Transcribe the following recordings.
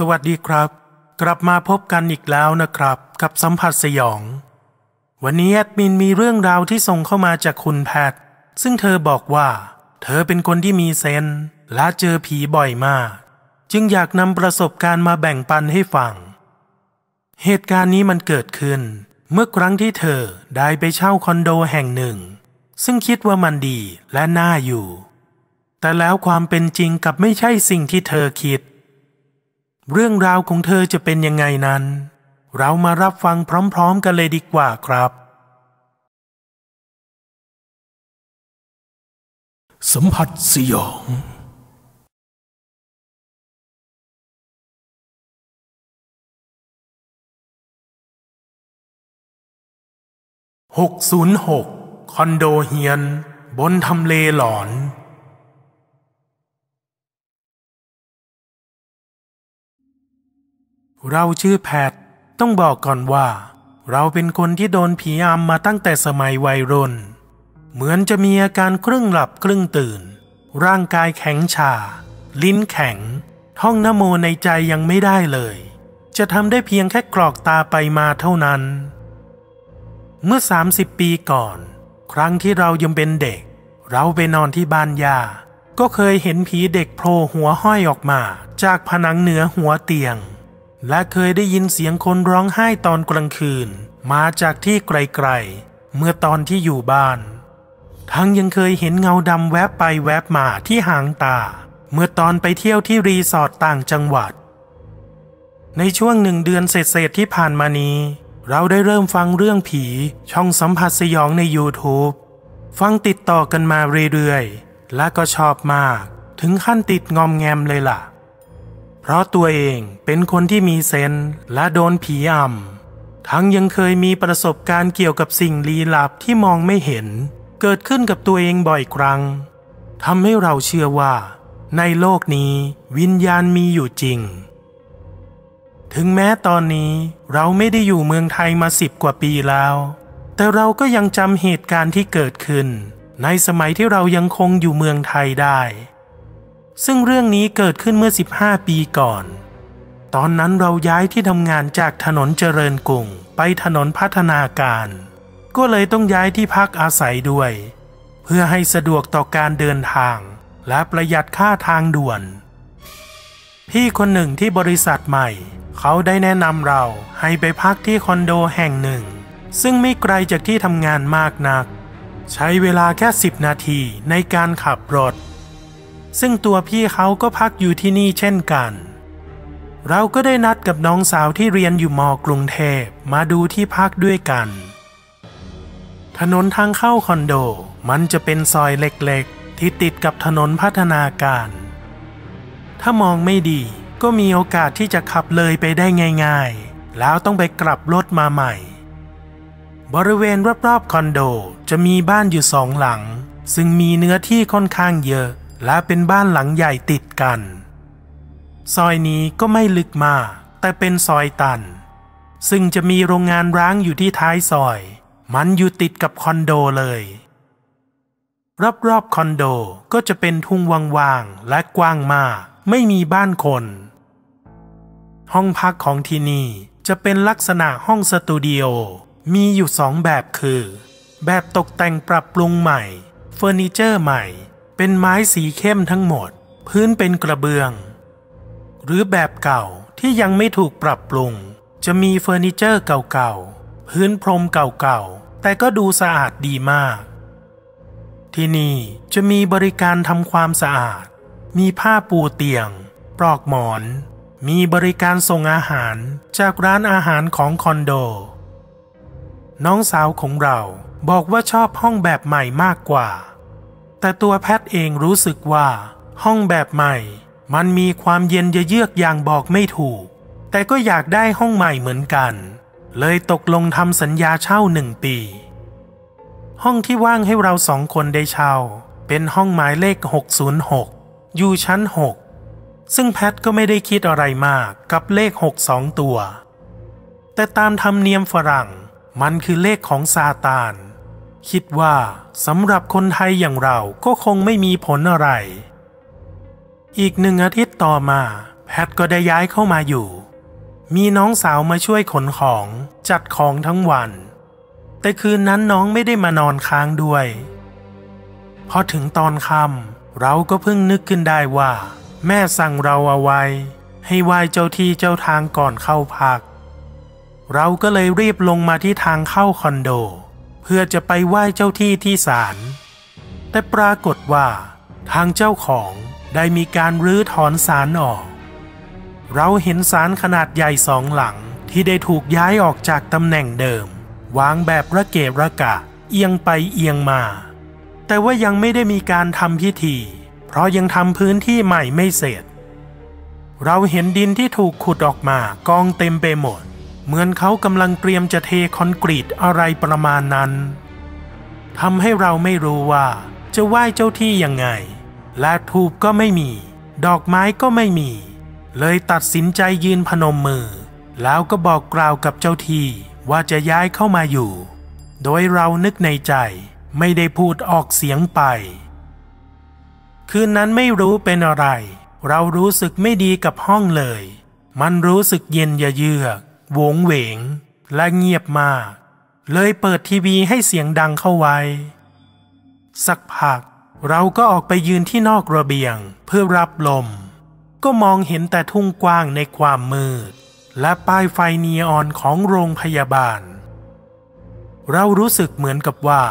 สวัสดีครับ กลับมาพบกันอีกแล้วนะครับ กับสัมผัสสยอง วันนี้แอดมินมีเรื่องราวที่ส่งเข้ามาจากคุณแพท ซึ่งเธอบอกว่า เธอเป็นคนที่มีเซนและเจอผีบ่อยมาก จึงอยากนำประสบการณ์มาแบ่งปันให้ฟัง เหตุการณ์นี้มันเกิดขึ้น เมื่อครั้งที่เธอได้ไปเช่าคอนโดแห่งหนึ่ง ซึ่งคิดว่ามันดีและน่าอยู่ แต่แล้วความเป็นจริงกับไม่ใช่สิ่งที่เธอคิด เรื่องราวของเธอจะเป็นยังไงนั้น เรามารับฟังพร้อมๆกันเลยดีกว่าครับ สัมผัสสยอง 606 คอนโดเฮียน บนทำเลหลอน เราชื่อแพท ต้องบอกก่อนว่า เราเป็นคนที่โดนผีอำมาตั้งแต่สมัยวัยรุ่น เหมือนจะมีอาการครึ่งหลับครึ่งตื่น ร่างกายแข็งชา ลิ้นแข็ง ท่องนโมในใจยังไม่ได้เลย จะทำได้เพียงแค่กรอกตาไปมาเท่านั้น เมื่อ 30 ปีก่อน ครั้งที่เรายังเป็นเด็ก เราไปนอนที่บ้านยาก็เคยเห็นผีเด็กโผล่หัวห้อยออกมา จากผนังเหนือหัวเตียง และเคยได้ยินเสียงคนร้องไห้ตอนกลางคืน มาจากที่ไกลๆ เมื่อตอนที่อยู่บ้าน ทั้งยังเคยเห็นเงาดำแวบไปแวบมาที่หางตา เมื่อตอนไปเที่ยวที่รีสอร์ทต่างจังหวัด ในช่วงหนึ่งเดือนเศษๆที่ผ่านมานี้ เราได้เริ่มฟังเรื่องผีช่องสัมผัสสยองใน YouTube ฟังติดต่อกันมาเรื่อยๆ และก็ชอบมาก ถึงขั้นติดงอมแงมเลยล่ะ เพราะตัวเองเป็นคนที่มีเซนและโดนผีอำทั้งยังเคยมีประสบการณ์เกี่ยวกับสิ่งลี้ลับที่มองไม่เห็น เกิดขึ้นกับตัวเองบ่อยครั้งทำให้เราเชื่อว่า ในโลกนี้วิญญาณมีอยู่จริง ถึงแม้ตอนนี้เราไม่ได้อยู่เมืองไทยมาสิบกว่าปีแล้ว แต่เราก็ยังจำเหตุการณ์ที่เกิดขึ้น ในสมัยที่เรายังคงอยู่เมืองไทยได้ ซึ่งเรื่องนี้เกิดขึ้นเมื่อ 15 ปีก่อน ตอนนั้นเราย้ายที่ทำงานจากถนนเจริญกรุงไปถนนพัฒนาการ ก็เลยต้องย้ายที่พักอาศัยด้วย เพื่อให้สะดวกต่อการเดินทางและประหยัดค่าทางด่วน พี่คนหนึ่งที่บริษัทใหม่ เขาได้แนะนำเราให้ไปพักที่คอนโดแห่งหนึ่ง ซึ่งไม่ไกลจากที่ทำงานมากนัก ใช้เวลาแค่สิบนาทีในการขับรถ ซึ่งตัวพี่เขาก็พักอยู่ที่นี่เช่นกัน เราก็ได้นัดกับน้องสาวที่เรียนอยู่มกรุงเทพมาดูที่พักด้วยกัน ถนนทางเข้าคอนโดมันจะเป็นซอยเล็กๆ ที่ติดกับถนนพัฒนาการ ถ้ามองไม่ดีก็มีโอกาสที่จะขับเลยไปได้ง่าย ๆ แล้วต้องไปกลับรถมาใหม่ บริเวณรอบๆคอนโดจะมีบ้านอยู่สองหลัง ซึ่งมีเนื้อที่ค่อนข้างเยอะ และเป็นบ้านหลังใหญ่ติดกัน ซอยนี้ก็ไม่ลึกมาก แต่เป็นซอยตัน ซึ่งจะมีโรงงานร้างอยู่ที่ท้ายซอย มันอยู่ติดกับคอนโดเลย รอบๆคอนโดก็จะเป็นทุ่งว่างๆและกว้างมาก ไม่มีบ้านคน ห้องพักของที่นี่จะเป็นลักษณะห้องสตูดิโอ มีอยู่สองแบบคือ แบบตกแต่งปรับปรุงใหม่ เฟอร์นิเจอร์ใหม่ เป็นไม้สีเข้มทั้งหมด พื้นเป็นกระเบื้อง หรือแบบเก่าที่ยังไม่ถูกปรับปรุง จะมีเฟอร์นิเจอร์เก่าๆ พื้นพรมเก่าๆ แต่ก็ดูสะอาดดีมาก ที่นี่จะมีบริการทำความสะอาด มีผ้าปูเตียง ปลอกหมอน มีบริการส่งอาหารจากร้านอาหารของคอนโด น้องสาวของเราบอกว่าชอบห้องแบบใหม่มากกว่า แต่ตัวแพทย์เองรู้สึกว่า ห้องแบบใหม่ มันมีความเย็นเยือกอย่างบอกไม่ถูก แต่ก็อยากได้ห้องใหม่เหมือนกัน เลยตกลงทำสัญญาเช่าหนึ่งปี ห้องที่ว่างให้เราสองคนได้เช่า เป็นห้องหมายเลข 606 อยู่ชั้น 6 ซึ่งแพทก็ไม่ได้คิดอะไรมากกับเลข 6 2 ตัว แต่ตามธรรมเนียมฝรั่ง มันคือเลขของซาตาน คิดว่าสำหรับคนไทยอย่างเราก็คงไม่มีผลอะไร อีกหนึ่งอาทิตย์ต่อมา แพทก็ได้ย้ายเข้ามาอยู่ มีน้องสาวมาช่วยขนของจัดของทั้งวัน แต่คืนนั้นน้องไม่ได้มานอนค้างด้วย พอถึงตอนค่ำเราก็เพิ่งนึกขึ้นได้ว่า แม่สั่งเราเอาไว้ ให้ไหว้เจ้าที่เจ้าทางก่อนเข้าพัก เราก็เลยรีบลงมาที่ทางเข้าคอนโด พื่อจะไปไหว้เจ้าที่ที่ศาล แต่ปรากฏว่า ทางเจ้าของได้มีการรื้อถอนศาลออก เราเห็นศาลขนาดใหญ่สองหลังที่ได้ถูกย้ายออกจากตำแหน่งเดิม วางแบบระเกะระกะ เอียงไปเอียงมา แต่ว่ายังไม่ได้มีการทำพิธี เพราะยังทำพื้นที่ใหม่ไม่เสร็จ เราเห็นดินที่ถูกขุดออกมากองเต็มไปหมด เหมือนเขากำลังเตรียมจะเทคอนกรีตอะไรประมาณนั้นทำให้เราไม่รู้ว่า จะไหว้เจ้าที่ยังไง และทูบก็ไม่มี ดอกไม้ก็ไม่มี เลยตัดสินใจยืนพนมมือ แล้วก็บอกกล่าวกับเจ้าที่ว่าจะย้ายเข้ามาอยู่ โดยเรานึกในใจไม่ได้พูดออกเสียงไป คืนนั้นไม่รู้เป็นอะไร เรารู้สึกไม่ดีกับห้องเลย มันรู้สึกเย็นเยือก โวงเหวง และเงียบมาก เลยเปิดทีวีให้เสียงดังเข้าไว้ สักพัก เราก็ออกไปยืนที่นอกระเบียงเพื่อรับลม ก็มองเห็นแต่ทุ่งกว้างในความมืด และป้ายไฟนีออนของโรงพยาบาล เรารู้สึกเหมือนกับว่า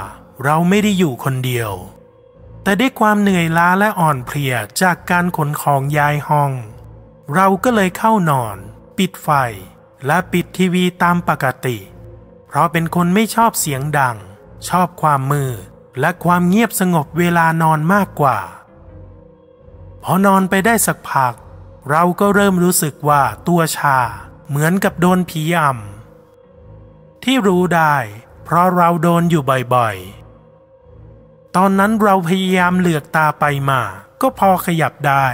เราไม่ได้อยู่คนเดียวแต่ด้วยความเหนื่อยล้าและอ่อนเพลียจากการขนของย้ายห้อง เราก็เลยเข้านอน ปิดไฟ และปิดทีวีตามปกติ เพราะเป็นคนไม่ชอบเสียงดัง ชอบความมืดและความเงียบสงบเวลานอนมากกว่า พอนอนไปได้สักพัก เราก็เริ่มรู้สึกว่าตัวชาเหมือนกับโดนผีอำที่รู้ได้ เพราะเราโดนอยู่บ่อยๆ ตอนนั้นเราพยายามเหลือกตาไปมา ก็พอขยับได้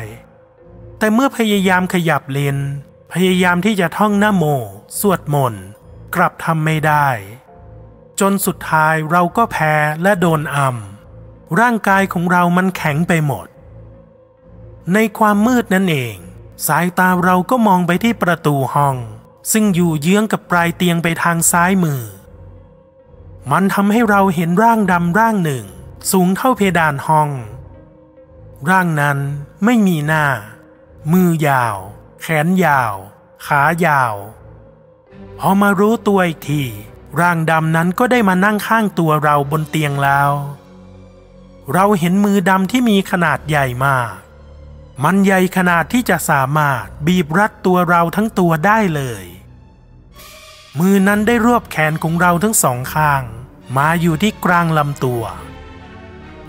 แต่เมื่อพยายามขยับเลน พยายามที่จะท่องหน้าโม สวดมนต์กลับทำไม่ได้ จนสุดท้ายเราก็แพ้และโดนอำร่างกายของเรามันแข็งไปหมด ในความมืดนั่นเอง สายตาเราก็มองไปที่ประตูห้อง ซึ่งอยู่เยื้องกับปลายเตียงไปทางซ้ายมือ มันทำให้เราเห็นร่างดำร่างหนึ่ง สูงเท่าเพดานห้อง ร่างนั้นไม่มีหน้า มือยาว แขนยาว ขายาว พอมารู้ตัวอีกที ร่างดำนั้นก็ได้มานั่งข้างตัวเราบนเตียงแล้ว เราเห็นมือดำที่มีขนาดใหญ่มาก มันใหญ่ขนาดที่จะสามารถบีบรัดตัวเราทั้งตัวได้เลย มือนั้นได้รวบแขนของเราทั้งสองข้าง มาอยู่ที่กลางลำตัว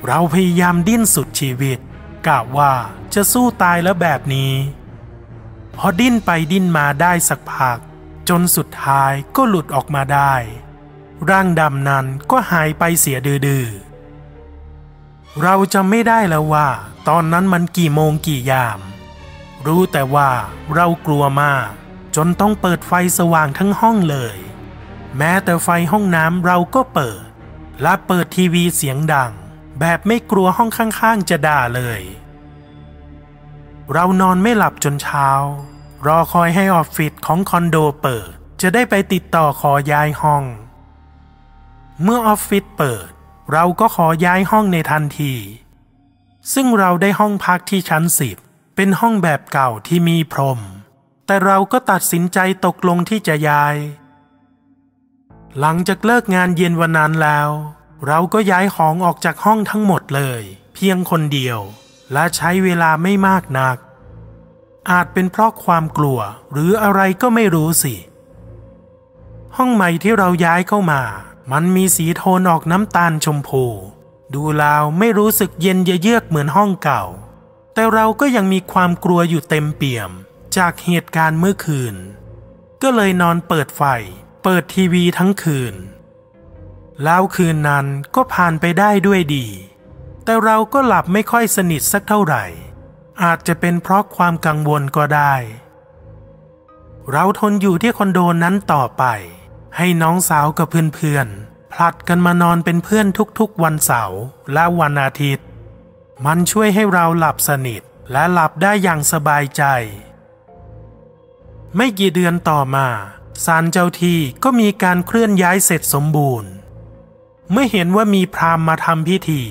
เราพยายามดิ้นสุดชีวิตกะว่าจะสู้ตายแล้วแบบนี้ พอดิ้นไปดิ้นมาได้สักพัก จนสุดท้ายก็หลุดออกมาได้ ร่างดำนั้นก็หายไปเสียดื้อเราจำไม่ได้แล้วว่า ตอนนั้นมันกี่โมงกี่ยาม รู้แต่ว่าเรากลัวมาก จนต้องเปิดไฟสว่างทั้งห้องเลย แม้แต่ไฟห้องน้ำเราก็เปิด และเปิดทีวีเสียงดัง แบบไม่กลัวห้องข้างๆจะด่าเลย เรานอนไม่หลับจนเช้า รอคอยให้ออฟฟิศของคอนโดเปิด จะได้ไปติดต่อขอย้ายห้อง เมื่อออฟฟิศเปิด เราก็ขอย้ายห้องในทันที ซึ่งเราได้ห้องพักที่ชั้นสิบเป็นห้องแบบเก่าที่มีพรม แต่เราก็ตัดสินใจตกลงที่จะย้าย หลังจากเลิกงานเย็นวันนั้นแล้ว เราก็ย้ายของออกจากห้องทั้งหมดเลย เพียงคนเดียว และใช้เวลาไม่มากนัก อาจเป็นเพราะความกลัวหรืออะไรก็ไม่รู้สิ ห้องใหม่ที่เราย้ายเข้ามา มันมีสีโทนออกน้ำตาลชมพู ดูแล้วไม่รู้สึกเย็นเยือกเหมือนห้องเก่า แต่เราก็ยังมีความกลัวอยู่เต็มเปี่ยมจากเหตุการณ์เมื่อคืน ก็เลยนอนเปิดไฟ เปิดทีวีทั้งคืน แล้วคืนนั้นก็ผ่านไปได้ด้วยดี แต่เราก็หลับไม่ค่อยสนิทสักเท่าไหร่ อาจจะเป็นเพราะความกังวลก็ได้ เราทนอยู่ที่คอนโดนั้นต่อไป ให้น้องสาวกับเพื่อนๆ ผลัดกันมานอนเป็นเพื่อนทุกๆวันเสาร์และวันอาทิตย์ มันช่วยให้เราหลับสนิทและหลับได้อย่างสบายใจ ไม่กี่เดือนต่อมาศาลเจ้าที่ก็มีการเคลื่อนย้ายเสร็จสมบูรณ์ เมื่อเห็นว่ามีพราหมณ์มาทำพิธี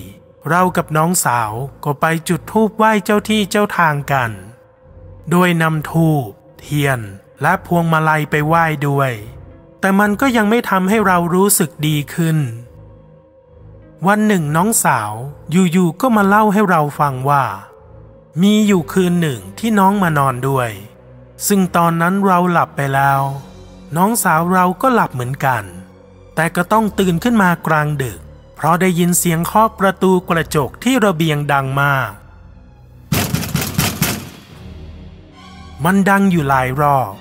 เรากับน้องสาวก็ไปจุดธูปไหว้เจ้าที่เจ้าทางกัน โดยนำธูปเทียนและพวงมาลัยไปไหว้ด้วย แต่มันก็ยังไม่ทำให้เรารู้สึกดีขึ้น วันหนึ่งน้องสาวอยู่ๆก็มาเล่าให้เราฟังว่า มีอยู่คืนหนึ่งที่น้องมานอนด้วย ซึ่งตอนนั้นเราหลับไปแล้ว น้องสาวเราก็หลับเหมือนกัน แต่ก็ต้องตื่นขึ้นมากลางดึก เพราะได้ยินเสียงเคาะประตูกระจกที่ระเบียงดังมาก มันดังอยู่หลายรอบ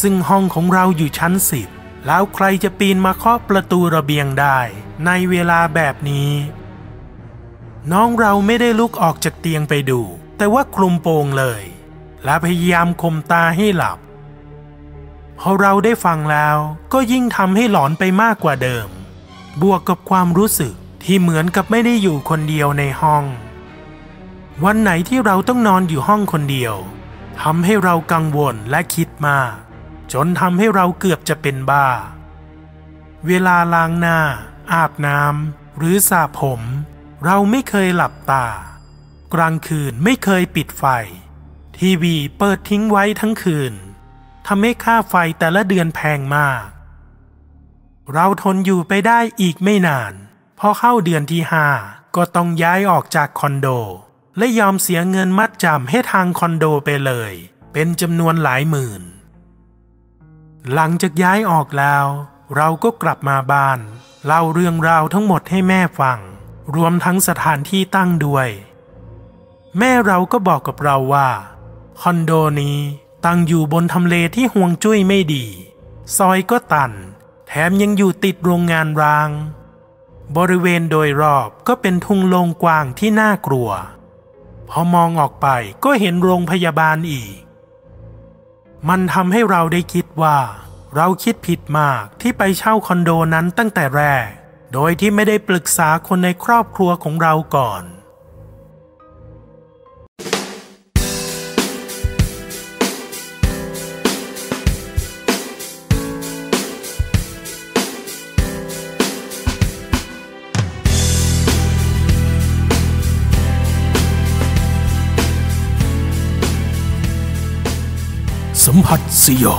ซึ่งห้องของเราอยู่ชั้นสิบแล้วใครจะปีนมาเคาะประตูระเบียงได้ในเวลาแบบนี้ น้องเราไม่ได้ลุกออกจากเตียงไปดู แต่ว่าคลุมโปงเลย และพยายามคมตาให้หลับพอเราได้ฟังแล้วก็ยิ่งทำให้หลอนไปมากกว่าเดิม บวกกับความรู้สึกที่เหมือนกับไม่ได้อยู่คนเดียวในห้อง วันไหนที่เราต้องนอนอยู่ห้องคนเดียวทำให้เรากังวลและคิดมาก จนทำให้เราเกือบจะเป็นบ้า เวลาล้างหน้า อาบน้ำหรือสระผม เราไม่เคยหลับตา กลางคืนไม่เคยปิดไฟ ทีวีเปิดทิ้งไว้ทั้งคืนทำให้ค่าไฟแต่ละเดือนแพงมาก เราทนอยู่ไปได้อีกไม่นาน พอเข้าเดือนที่ห้าก็ต้องย้ายออกจากคอนโด และยอมเสียเงินมัดจำให้ทางคอนโดไปเลย เป็นจำนวนหลายหมื่น หลังจากย้ายออกแล้ว เราก็กลับมาบ้านเล่าเรื่องราวทั้งหมดให้แม่ฟัง รวมทั้งสถานที่ตั้งด้วย แม่เราก็บอกกับเราว่าคอนโดนี้ตั้งอยู่บนทำเลที่ห่วงจุ้ยไม่ดี ซอยก็ตัน แถมยังอยู่ติดโรงงานร้าง บริเวณโดยรอบก็เป็นทุ่งโล่งกว้างที่น่ากลัว พอมองออกไปก็เห็นโรงพยาบาลอีก มันทำให้เราได้คิดว่า เราคิดผิดมากที่ไปเช่าคอนโดนั้นตั้งแต่แรก โดยที่ไม่ได้ปรึกษาคนในครอบครัวของเราก่อน 怎么自由？